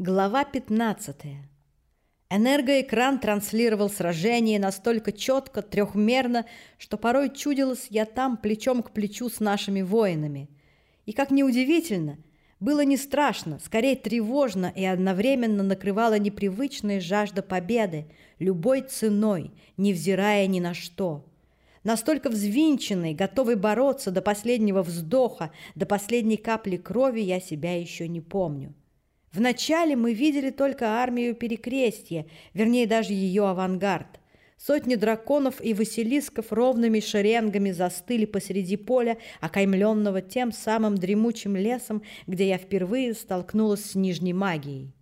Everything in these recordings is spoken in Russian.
Глава 15. Энергоэкран транслировал сражение настолько четко, трехмерно, что порой чудилось я там плечом к плечу с нашими воинами. И, как неудивительно, было не страшно, скорее тревожно и одновременно накрывала непривычная жажда победы, любой ценой, невзирая ни на что. Настолько взвинченный, готовый бороться до последнего вздоха, до последней капли крови я себя еще не помню. Вначале мы видели только армию Перекрестья, вернее, даже ее авангард. Сотни драконов и василисков ровными шеренгами застыли посреди поля, окаймленного тем самым дремучим лесом, где я впервые столкнулась с нижней магией.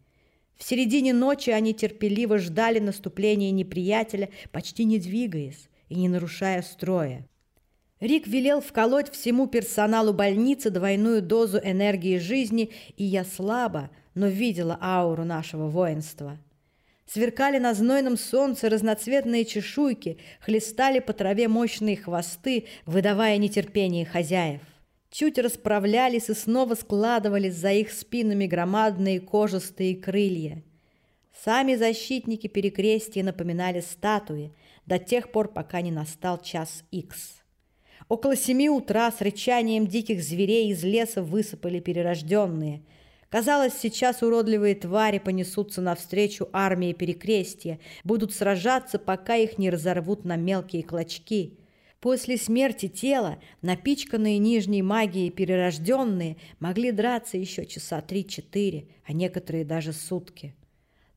В середине ночи они терпеливо ждали наступления неприятеля, почти не двигаясь и не нарушая строя. Рик велел вколоть всему персоналу больницы двойную дозу энергии жизни, и я слабо, но видела ауру нашего воинства. Сверкали на знойном солнце разноцветные чешуйки, хлестали по траве мощные хвосты, выдавая нетерпение хозяев. Чуть расправлялись и снова складывались за их спинами громадные кожистые крылья. Сами защитники перекрестия напоминали статуи до тех пор, пока не настал час икс. Около семи утра с рычанием диких зверей из леса высыпали перерожденные – Казалось, сейчас уродливые твари понесутся навстречу армии перекрестия, будут сражаться, пока их не разорвут на мелкие клочки. После смерти тела напичканные нижней магией перерожденные могли драться еще часа три-четыре, а некоторые даже сутки.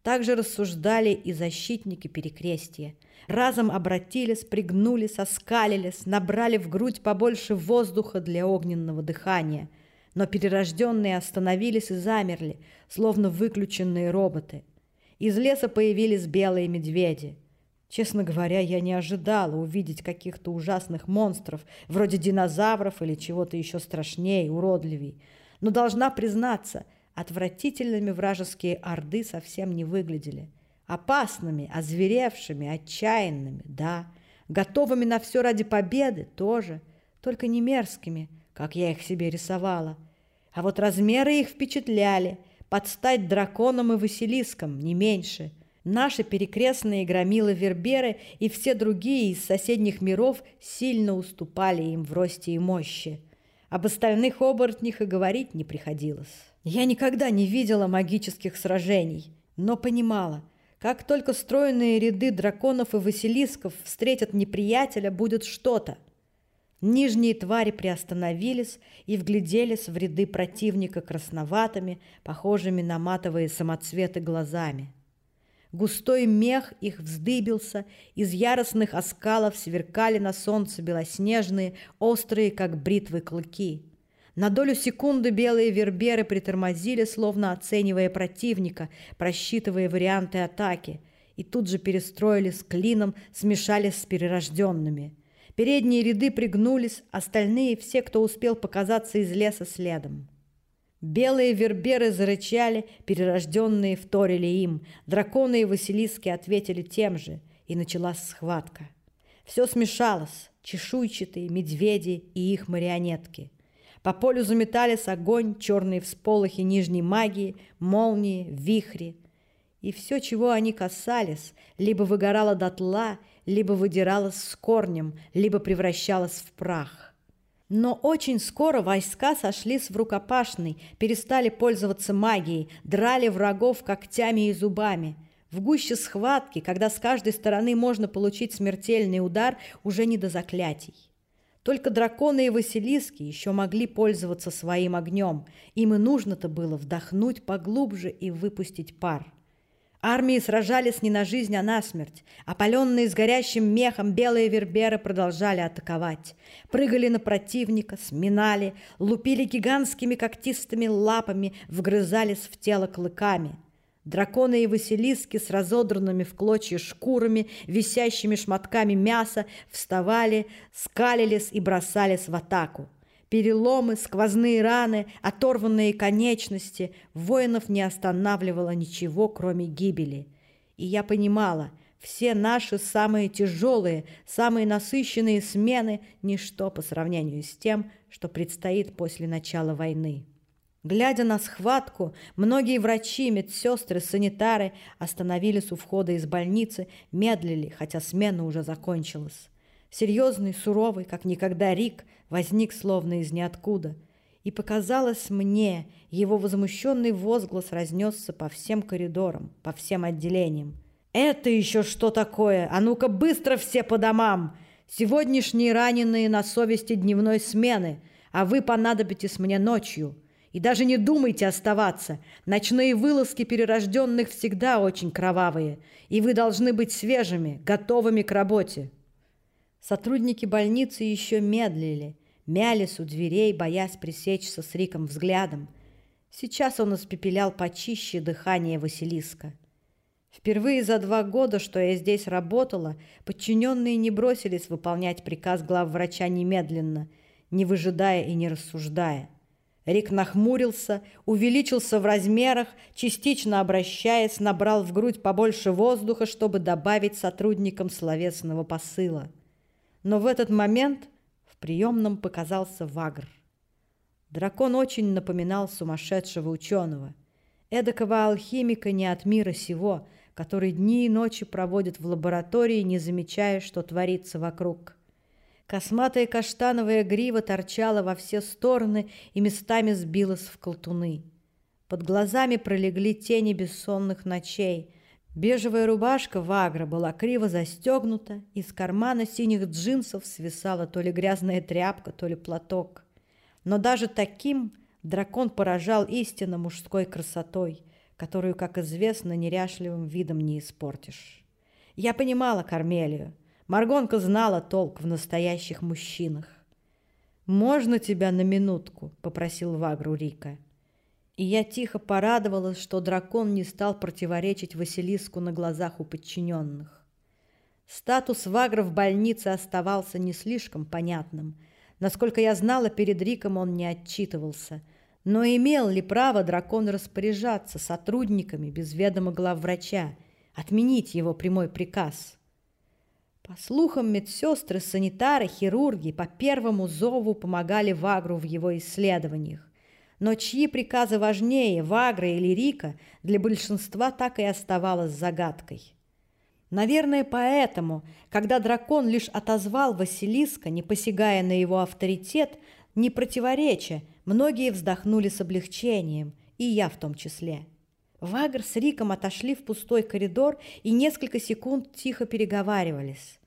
Также рассуждали и защитники перекрестия. Разом обратились, пригнулись, оскалились, набрали в грудь побольше воздуха для огненного дыхания – но перерожденные остановились и замерли, словно выключенные роботы. Из леса появились белые медведи. Честно говоря, я не ожидала увидеть каких-то ужасных монстров, вроде динозавров или чего-то еще страшнее, уродливей. Но должна признаться, отвратительными вражеские орды совсем не выглядели. Опасными, озверевшими, отчаянными, да. Готовыми на все ради победы тоже, только не мерзкими, как я их себе рисовала – а вот размеры их впечатляли, под стать драконам и василискам, не меньше. Наши перекрестные громилы Верберы и все другие из соседних миров сильно уступали им в росте и мощи. Об остальных оборотнях и говорить не приходилось. Я никогда не видела магических сражений, но понимала, как только стройные ряды драконов и василисков встретят неприятеля, будет что-то – Нижние твари приостановились и вгляделись в ряды противника красноватыми, похожими на матовые самоцветы глазами. Густой мех их вздыбился, из яростных оскалов сверкали на солнце белоснежные, острые, как бритвы, клыки. На долю секунды белые верберы притормозили, словно оценивая противника, просчитывая варианты атаки, и тут же перестроились клином, смешались с перерожденными – Передние ряды пригнулись, остальные – все, кто успел показаться из леса следом. Белые верберы зарычали, перерожденные вторили им. Драконы и Василиски ответили тем же, и началась схватка. Все смешалось – чешуйчатые, медведи и их марионетки. По полю заметались огонь, черные всполохи нижней магии, молнии, вихри. И все, чего они касались, либо выгорало дотла, либо выдиралась с корнем, либо превращалась в прах. Но очень скоро войска сошлись в рукопашный, перестали пользоваться магией, драли врагов когтями и зубами. В гуще схватки, когда с каждой стороны можно получить смертельный удар, уже не до заклятий. Только драконы и василиски еще могли пользоваться своим огнем. Им и нужно-то было вдохнуть поглубже и выпустить пар. Армии сражались не на жизнь, а на смерть. Опаленные с горящим мехом белые верберы продолжали атаковать. Прыгали на противника, сминали, лупили гигантскими когтистыми лапами, вгрызались в тело клыками. Драконы и василиски с разодранными в клочья шкурами, висящими шматками мяса, вставали, скалились и бросались в атаку. Переломы, сквозные раны, оторванные конечности. Воинов не останавливало ничего, кроме гибели. И я понимала, все наши самые тяжелые, самые насыщенные смены – ничто по сравнению с тем, что предстоит после начала войны. Глядя на схватку, многие врачи, медсестры, санитары остановились у входа из больницы, медлили, хотя смена уже закончилась. Серьезный, суровый, как никогда Рик, возник словно из ниоткуда. И показалось мне, его возмущенный возглас разнесся по всем коридорам, по всем отделениям. «Это еще что такое? А ну-ка быстро все по домам! Сегодняшние раненые на совести дневной смены, а вы понадобитесь мне ночью!» И даже не думайте оставаться. Ночные вылазки перерожденных всегда очень кровавые, и вы должны быть свежими, готовыми к работе. Сотрудники больницы еще медлили, мялись у дверей, боясь пресечься с Риком взглядом. Сейчас он испепелял почище дыхание Василиска. Впервые за два года, что я здесь работала, подчиненные не бросились выполнять приказ главврача немедленно, не выжидая и не рассуждая. Рик нахмурился, увеличился в размерах, частично обращаясь, набрал в грудь побольше воздуха, чтобы добавить сотрудникам словесного посыла. Но в этот момент в приемном показался Вагр. Дракон очень напоминал сумасшедшего ученого, эдакого алхимика не от мира сего, который дни и ночи проводит в лаборатории, не замечая, что творится вокруг. Косматая каштановая грива торчала во все стороны и местами сбилась в колтуны. Под глазами пролегли тени бессонных ночей. Бежевая рубашка Вагра была криво застегнута, из кармана синих джинсов свисала то ли грязная тряпка, то ли платок. Но даже таким дракон поражал истинно мужской красотой, которую, как известно, неряшливым видом не испортишь. Я понимала Кармелию. Маргонка знала толк в настоящих мужчинах. «Можно тебя на минутку?» — попросил Вагру Рика. И я тихо порадовалась, что дракон не стал противоречить Василиску на глазах у подчиненных. Статус Вагра в больнице оставался не слишком понятным. Насколько я знала, перед Риком он не отчитывался. Но имел ли право дракон распоряжаться сотрудниками без ведома главврача, отменить его прямой приказ? По слухам, медсестры, санитары, хирурги по первому зову помогали Вагру в его исследованиях. Но чьи приказы важнее, Вагра или Рика, для большинства так и оставалось загадкой. Наверное, поэтому, когда дракон лишь отозвал Василиска, не посягая на его авторитет, не противореча, многие вздохнули с облегчением, и я в том числе. Вагр с Риком отошли в пустой коридор и несколько секунд тихо переговаривались.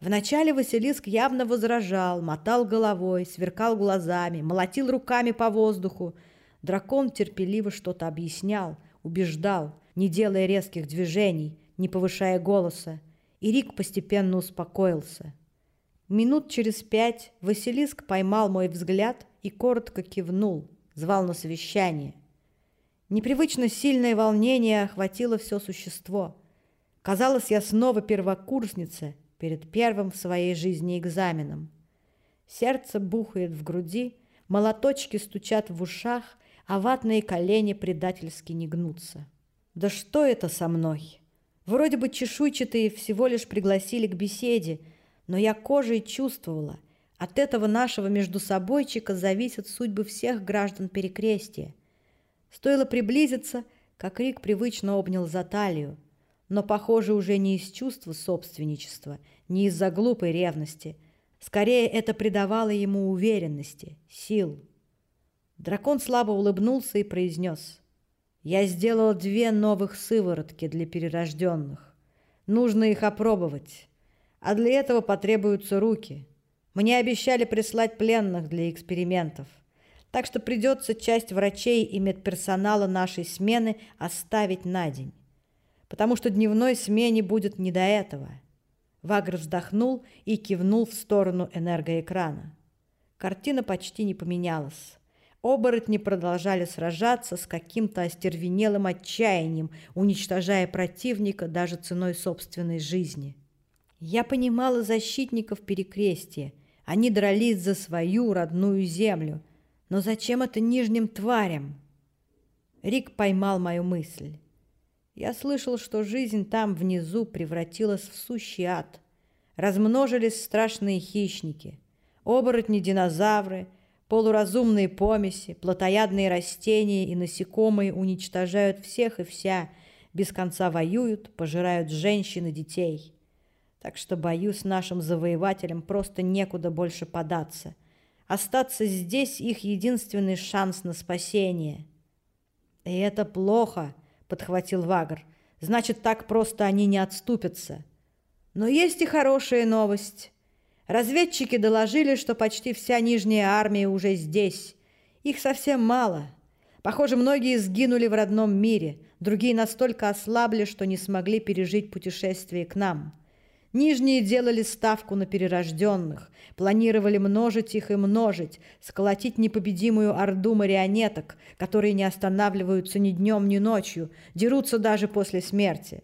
Вначале Василиск явно возражал, мотал головой, сверкал глазами, молотил руками по воздуху. Дракон терпеливо что-то объяснял, убеждал, не делая резких движений, не повышая голоса. И Рик постепенно успокоился. Минут через пять Василиск поймал мой взгляд и коротко кивнул, звал на совещание. Непривычно сильное волнение охватило все существо. Казалось, я снова первокурсница — перед первым в своей жизни экзаменом. Сердце бухает в груди, молоточки стучат в ушах, а ватные колени предательски не гнутся. Да что это со мной? Вроде бы чешуйчатые всего лишь пригласили к беседе, но я кожей чувствовала, от этого нашего междусобойчика зависят судьбы всех граждан Перекрестия. Стоило приблизиться, как Рик привычно обнял за талию, но, похоже, уже не из чувства собственничества, не из-за глупой ревности. Скорее, это придавало ему уверенности, сил. Дракон слабо улыбнулся и произнес. «Я сделал две новых сыворотки для перерожденных. Нужно их опробовать. А для этого потребуются руки. Мне обещали прислать пленных для экспериментов. Так что придется часть врачей и медперсонала нашей смены оставить на день потому что дневной смене будет не до этого. Вагр вздохнул и кивнул в сторону энергоэкрана. Картина почти не поменялась. Оборотни продолжали сражаться с каким-то остервенелым отчаянием, уничтожая противника даже ценой собственной жизни. Я понимала защитников перекрестия. Они дрались за свою родную землю. Но зачем это нижним тварям? Рик поймал мою мысль. Я слышал, что жизнь там внизу превратилась в сущий ад. Размножились страшные хищники, оборотни-динозавры, Полуразумные помеси, плотоядные растения и насекомые уничтожают всех и вся, без конца воюют, пожирают женщин и детей. Так что, боюсь, нашим завоевателям просто некуда больше податься. Остаться здесь их единственный шанс на спасение. «И это плохо», — подхватил Вагр. «Значит, так просто они не отступятся». Но есть и хорошая новость. Разведчики доложили, что почти вся Нижняя армия уже здесь. Их совсем мало. Похоже, многие сгинули в родном мире, другие настолько ослабли, что не смогли пережить путешествие к нам. Нижние делали ставку на перерожденных, планировали множить их и множить, сколотить непобедимую орду марионеток, которые не останавливаются ни днем, ни ночью, дерутся даже после смерти.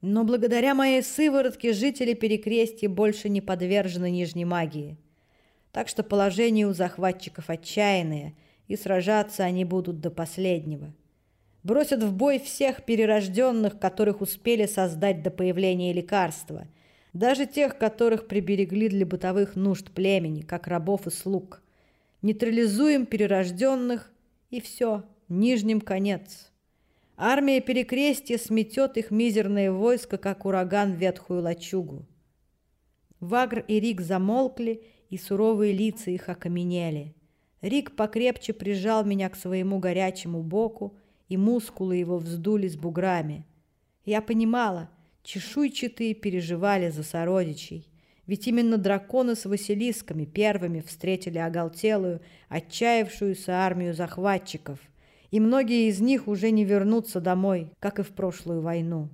Но благодаря моей сыворотке жители Перекрестья больше не подвержены нижней магии. Так что положение у захватчиков отчаянное, и сражаться они будут до последнего. Бросят в бой всех перерожденных, которых успели создать до появления лекарства, даже тех, которых приберегли для бытовых нужд племени, как рабов и слуг. Нейтрализуем перерожденных, и все, нижним конец». Армия Перекрестия сметет их мизерное войско, как ураган ветхую лачугу. Вагр и Рик замолкли, и суровые лица их окаменели. Рик покрепче прижал меня к своему горячему боку, и мускулы его вздулись буграми. Я понимала, чешуйчатые переживали за сородичей. Ведь именно драконы с Василисками первыми встретили оголтелую, отчаявшуюся армию захватчиков – и многие из них уже не вернутся домой, как и в прошлую войну.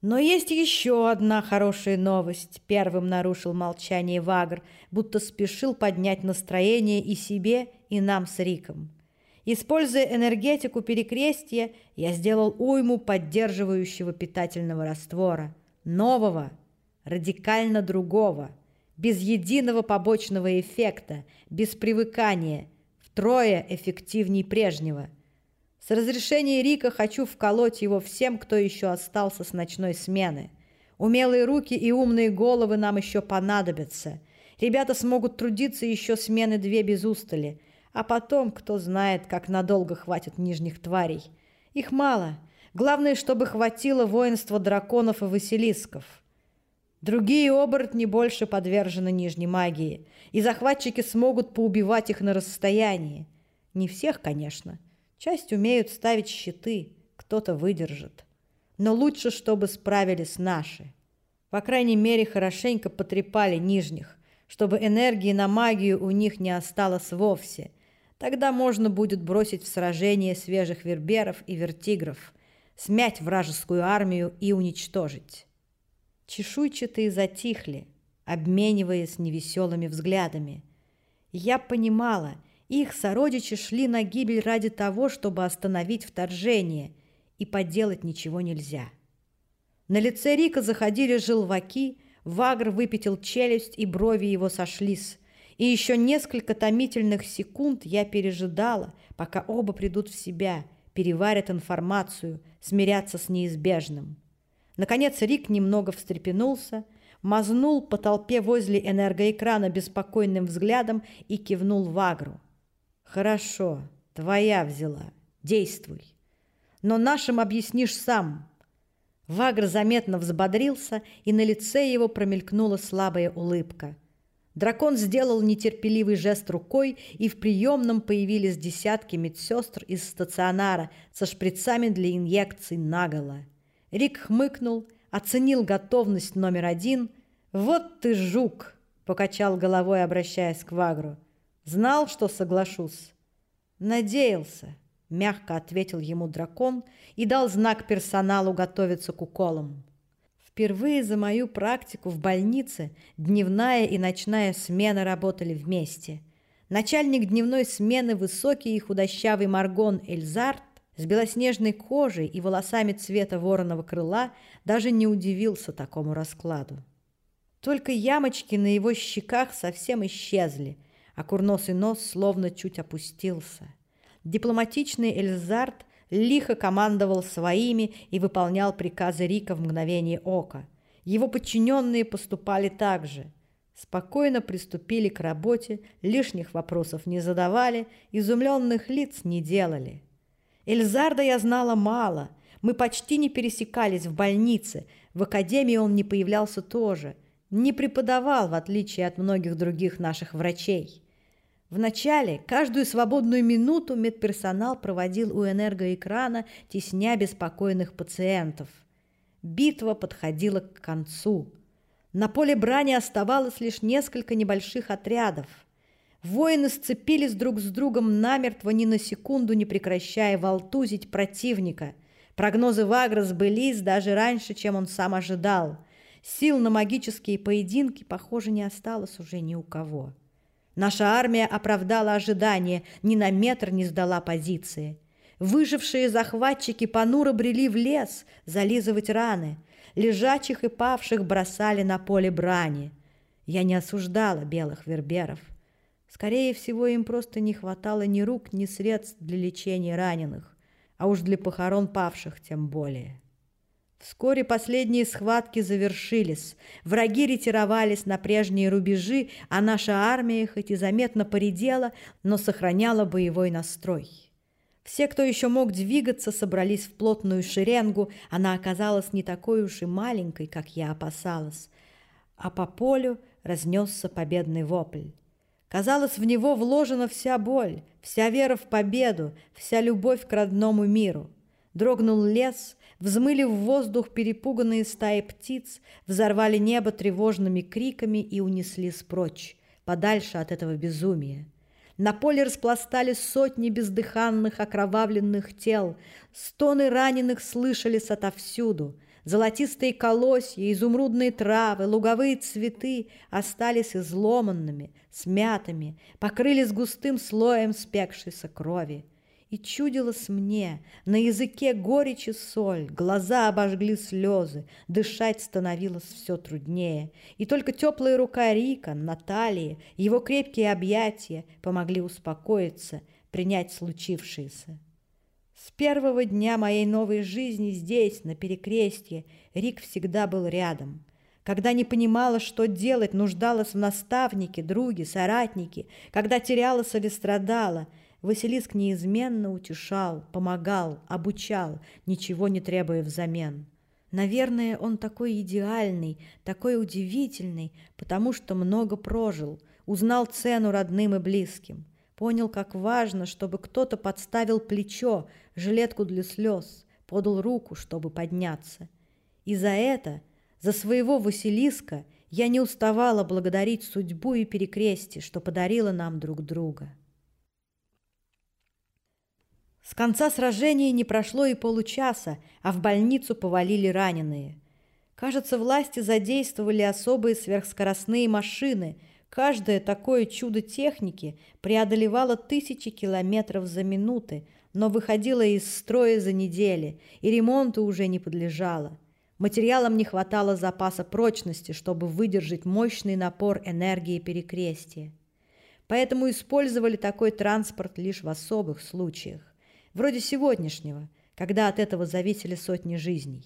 Но есть еще одна хорошая новость. Первым нарушил молчание Вагр, будто спешил поднять настроение и себе, и нам с Риком. Используя энергетику перекрестия, я сделал уйму поддерживающего питательного раствора. Нового, радикально другого, без единого побочного эффекта, без привыкания – втрое эффективней прежнего. С разрешения Рика хочу вколоть его всем, кто еще остался с ночной смены. Умелые руки и умные головы нам еще понадобятся. Ребята смогут трудиться еще смены две без устали. А потом, кто знает, как надолго хватит нижних тварей. Их мало. Главное, чтобы хватило воинства драконов и василисков. Другие оборотни больше подвержены нижней магии, и захватчики смогут поубивать их на расстоянии. Не всех, конечно. Часть умеют ставить щиты, кто-то выдержит. Но лучше, чтобы справились наши. По крайней мере, хорошенько потрепали нижних, чтобы энергии на магию у них не осталось вовсе. Тогда можно будет бросить в сражение свежих верберов и вертигров, смять вражескую армию и уничтожить. Чешуйчатые затихли, обмениваясь невеселыми взглядами. Я понимала, их сородичи шли на гибель ради того, чтобы остановить вторжение, и поделать ничего нельзя. На лице Рика заходили желваки, Вагр выпятил челюсть, и брови его сошлись. И еще несколько томительных секунд я пережидала, пока оба придут в себя, переварят информацию, смирятся с неизбежным. Наконец Рик немного встрепенулся, мазнул по толпе возле энергоэкрана беспокойным взглядом и кивнул Вагру. «Хорошо, твоя взяла. Действуй. Но нашим объяснишь сам». Вагр заметно взбодрился, и на лице его промелькнула слабая улыбка. Дракон сделал нетерпеливый жест рукой, и в приемном появились десятки медсестр из стационара со шприцами для инъекций наголо. Рик хмыкнул, оценил готовность номер один. «Вот ты жук!» — покачал головой, обращаясь к Вагру. «Знал, что соглашусь?» «Надеялся», — мягко ответил ему дракон и дал знак персоналу готовиться к уколам. Впервые за мою практику в больнице дневная и ночная смена работали вместе. Начальник дневной смены, высокий и худощавый Маргон Эльзарт, с белоснежной кожей и волосами цвета вороного крыла даже не удивился такому раскладу. Только ямочки на его щеках совсем исчезли, а курносый нос словно чуть опустился. Дипломатичный Эльзард лихо командовал своими и выполнял приказы Рика в мгновение ока. Его подчиненные поступали так же. Спокойно приступили к работе, лишних вопросов не задавали, изумленных лиц не делали. Эльзарда я знала мало, мы почти не пересекались в больнице, в академии он не появлялся тоже, не преподавал, в отличие от многих других наших врачей. Вначале каждую свободную минуту медперсонал проводил у энергоэкрана, тесня беспокойных пациентов. Битва подходила к концу. На поле брани оставалось лишь несколько небольших отрядов. Воины сцепились друг с другом намертво, ни на секунду не прекращая волтузить противника. Прогнозы Вагра сбылись даже раньше, чем он сам ожидал. Сил на магические поединки, похоже, не осталось уже ни у кого. Наша армия оправдала ожидания, ни на метр не сдала позиции. Выжившие захватчики понуро брели в лес зализывать раны. Лежачих и павших бросали на поле брани. Я не осуждала белых верберов. Скорее всего, им просто не хватало ни рук, ни средств для лечения раненых, а уж для похорон павших тем более. Вскоре последние схватки завершились. Враги ретировались на прежние рубежи, а наша армия хоть и заметно поредела, но сохраняла боевой настрой. Все, кто еще мог двигаться, собрались в плотную шеренгу. Она оказалась не такой уж и маленькой, как я опасалась. А по полю разнесся победный вопль. Казалось, в него вложена вся боль, вся вера в победу, вся любовь к родному миру. Дрогнул лес, взмыли в воздух перепуганные стаи птиц, взорвали небо тревожными криками и унеслись прочь, подальше от этого безумия. На поле распластались сотни бездыханных окровавленных тел, стоны раненых слышались отовсюду. Золотистые колосья, изумрудные травы, луговые цветы остались изломанными, смятыми, покрылись густым слоем спекшейся крови. И чудилось мне, на языке горечь и соль, глаза обожгли слезы, дышать становилось все труднее. И только теплая рука Рика, Натальи, его крепкие объятия помогли успокоиться, принять случившееся. С первого дня моей новой жизни здесь, на перекрестье, Рик всегда был рядом. Когда не понимала, что делать, нуждалась в наставнике, друге, соратнике, когда терялась или страдала — Василиск неизменно утешал, помогал, обучал, ничего не требуя взамен. Наверное, он такой идеальный, такой удивительный, потому что много прожил, узнал цену родным и близким, понял, как важно, чтобы кто-то подставил плечо, жилетку для слез, подал руку, чтобы подняться. И за это, за своего Василиска, я не уставала благодарить судьбу и перекрестие, что подарила нам друг друга. С конца сражения не прошло и получаса, а в больницу повалили раненые. Кажется, власти задействовали особые сверхскоростные машины. Каждое такое чудо техники преодолевало тысячи километров за минуты, но выходило из строя за недели, и ремонту уже не подлежало. Материалам не хватало запаса прочности, чтобы выдержать мощный напор энергии перекрестия. Поэтому использовали такой транспорт лишь в особых случаях вроде сегодняшнего, когда от этого зависели сотни жизней.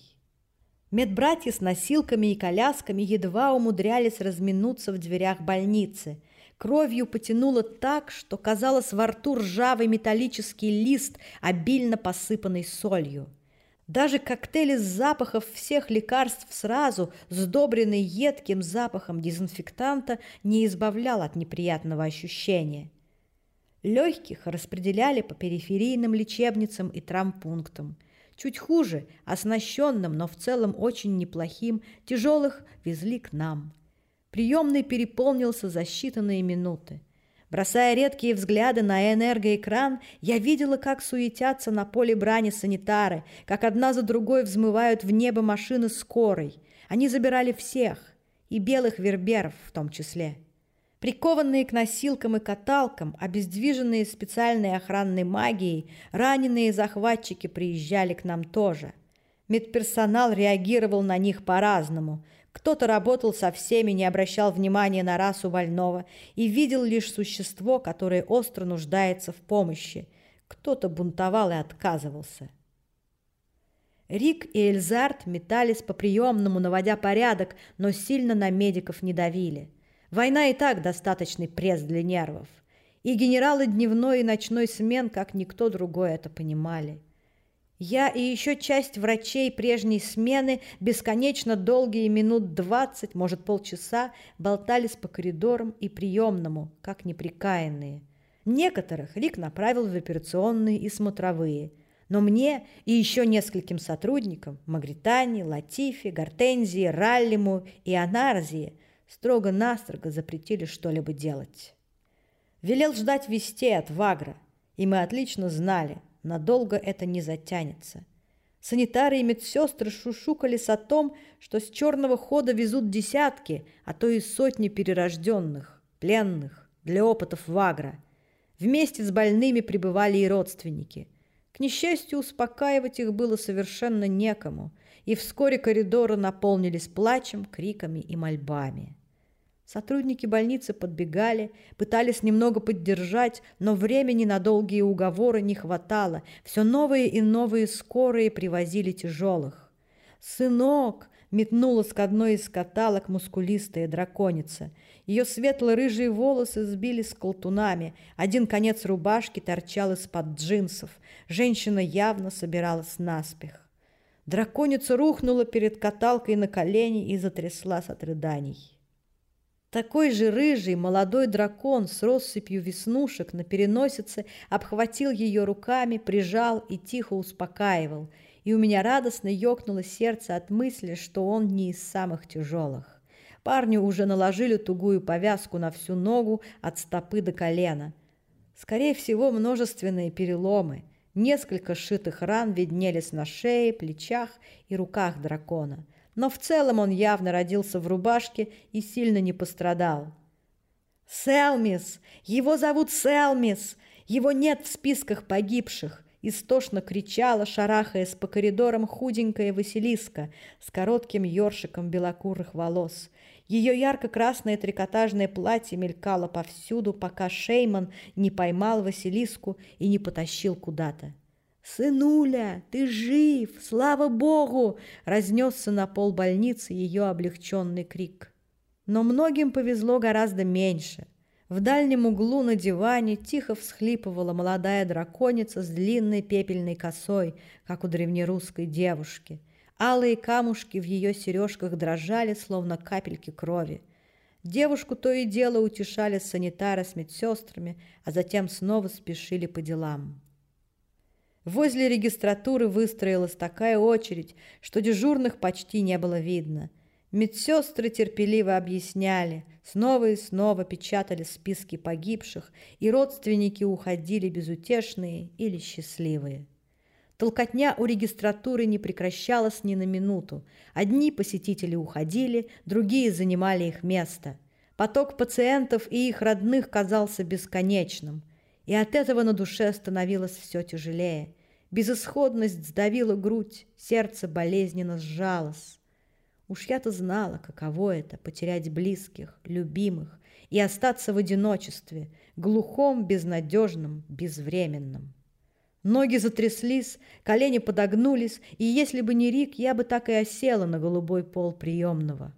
Медбратья с носилками и колясками едва умудрялись разминуться в дверях больницы. Кровью потянуло так, что казалось во рту ржавый металлический лист, обильно посыпанный солью. Даже коктейль из запахов всех лекарств сразу, сдобренный едким запахом дезинфектанта, не избавлял от неприятного ощущения – Легких распределяли по периферийным лечебницам и травмпунктам. Чуть хуже, оснащенным, но в целом очень неплохим, тяжелых везли к нам. Приемный переполнился за считанные минуты. Бросая редкие взгляды на энергоэкран, я видела, как суетятся на поле брани санитары, как одна за другой взмывают в небо машины скорой. Они забирали всех, и белых верберов в том числе. Прикованные к носилкам и каталкам, обездвиженные специальной охранной магией, раненые захватчики приезжали к нам тоже. Медперсонал реагировал на них по-разному. Кто-то работал со всеми, не обращал внимания на расу больного и видел лишь существо, которое остро нуждается в помощи. Кто-то бунтовал и отказывался. Рик и Эльзард метались по приемному, наводя порядок, но сильно на медиков не давили. Война и так достаточный пресс для нервов. И генералы дневной и ночной смен, как никто другой, это понимали. Я и еще часть врачей прежней смены бесконечно долгие минут двадцать, может, полчаса болтались по коридорам и приемному, как неприкаянные. Некоторых Рик направил в операционные и смотровые, но мне и еще нескольким сотрудникам Магритани, Латифи, Гортензии, Раллиму и Анарзии строго-настрого запретили что-либо делать. Велел ждать вестей от Вагра, и мы отлично знали, надолго это не затянется. Санитары и медсестры шушукались о том, что с черного хода везут десятки, а то и сотни перерожденных, пленных, для опытов Вагра. Вместе с больными пребывали и родственники. К несчастью, успокаивать их было совершенно некому, и вскоре коридоры наполнились плачем, криками и мольбами. Сотрудники больницы подбегали, пытались немного поддержать, но времени на долгие уговоры не хватало. Все новые и новые скорые привозили тяжелых. «Сынок!» — метнулась к одной из каталог мускулистая драконица. Ее светло-рыжие волосы сбили с колтунами. Один конец рубашки торчал из-под джинсов. Женщина явно собиралась наспех. Драконица рухнула перед каталкой на колени и затряслась от рыданий. Такой же рыжий молодой дракон с россыпью веснушек на переносице обхватил ее руками, прижал и тихо успокаивал, и у меня радостно ёкнуло сердце от мысли, что он не из самых тяжелых. Парню уже наложили тугую повязку на всю ногу от стопы до колена. Скорее всего, множественные переломы. Несколько сшитых ран виднелись на шее, плечах и руках дракона – но в целом он явно родился в рубашке и сильно не пострадал. «Селмис! Его зовут Селмис! Его нет в списках погибших!» Истошно кричала, шарахаясь по коридорам худенькая Василиска с коротким ёршиком белокурых волос. Ее ярко-красное трикотажное платье мелькало повсюду, пока Шейман не поймал Василиску и не потащил куда-то. «Сынуля, ты жив! Слава Богу!» — разнесся на пол больницы ее облегченный крик. Но многим повезло гораздо меньше. В дальнем углу на диване тихо всхлипывала молодая драконица с длинной пепельной косой, как у древнерусской девушки. Алые камушки в ее сережках дрожали, словно капельки крови. Девушку то и дело утешали санитары с медсестрами, а затем снова спешили по делам. Возле регистратуры выстроилась такая очередь, что дежурных почти не было видно. Медсестры терпеливо объясняли, снова и снова печатали списки погибших, и родственники уходили безутешные или счастливые. Толкотня у регистратуры не прекращалась ни на минуту. Одни посетители уходили, другие занимали их место. Поток пациентов и их родных казался бесконечным, и от этого на душе становилось все тяжелее. Безысходность сдавила грудь, сердце болезненно сжалось. Уж я-то знала, каково это — потерять близких, любимых и остаться в одиночестве, глухом, безнадежном, безвременном. Ноги затряслись, колени подогнулись, и если бы не Рик, я бы так и осела на голубой пол приемного.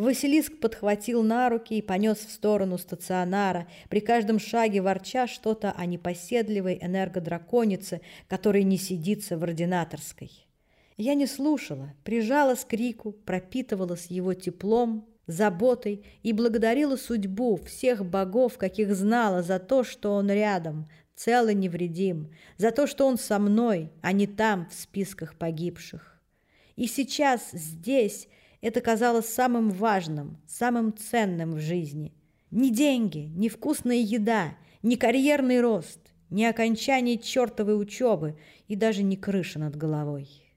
Василиск подхватил на руки и понес в сторону стационара, при каждом шаге ворча что-то о непоседливой энергодраконице, которой не сидится в ординаторской. Я не слушала, прижалась к Рику, пропитывалась его теплом, заботой и благодарила судьбу всех богов, каких знала, за то, что он рядом, цел и невредим, за то, что он со мной, а не там, в списках погибших. И сейчас, здесь, это казалось самым важным, самым ценным в жизни. Ни деньги, ни вкусная еда, ни карьерный рост, ни окончание чертовой учебы и даже не крыша над головой.